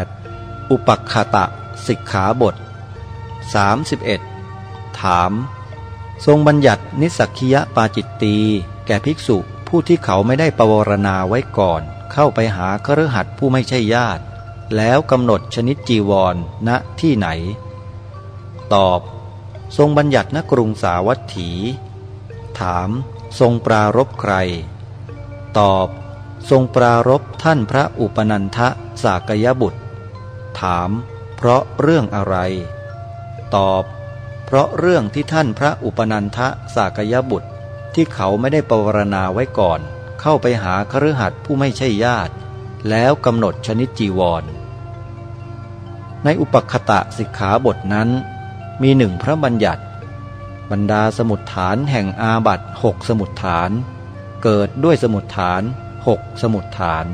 8. อุปักขตะสิกขาบท 31. ถาม ทรงบัญญัตินิสักียปาจิตตีแก่ภิกษุผู้ที่เขาไม่ได้ปวารณาไว้ก่อน เข้าไปหาคฤหัสผู้ไม่ใช่ญาติ แล้วกำหนดชนิดจีวรณณที่ไหน ตอบ ทรงบัญญัติณกรุงสาวัตถี ถาม ทรงปรารบใคร ตอบ ทรงปรารบท่านพระอุปนันทะสากยบุตร ถาม เพราะเรื่องอะไร ตอบ เพราะเรื่องที่ท่านพระอุปนันทะสากยบุตร ที่เขาไม่ได้ปวารณาไว้ก่อน เข้าไปหาคฤหัสถ์ผู้ไม่ใช่ญาติ แล้วกำหนดชนิดจีวร ในอุปคตะสิกขาบทนั้น มีหนึ่งพระบัญญัติ บรรดาสมุดฐานแห่งอาบัตหกสมุดฐาน เกิดด้วยสมุดฐาน 6. สมุดฐาน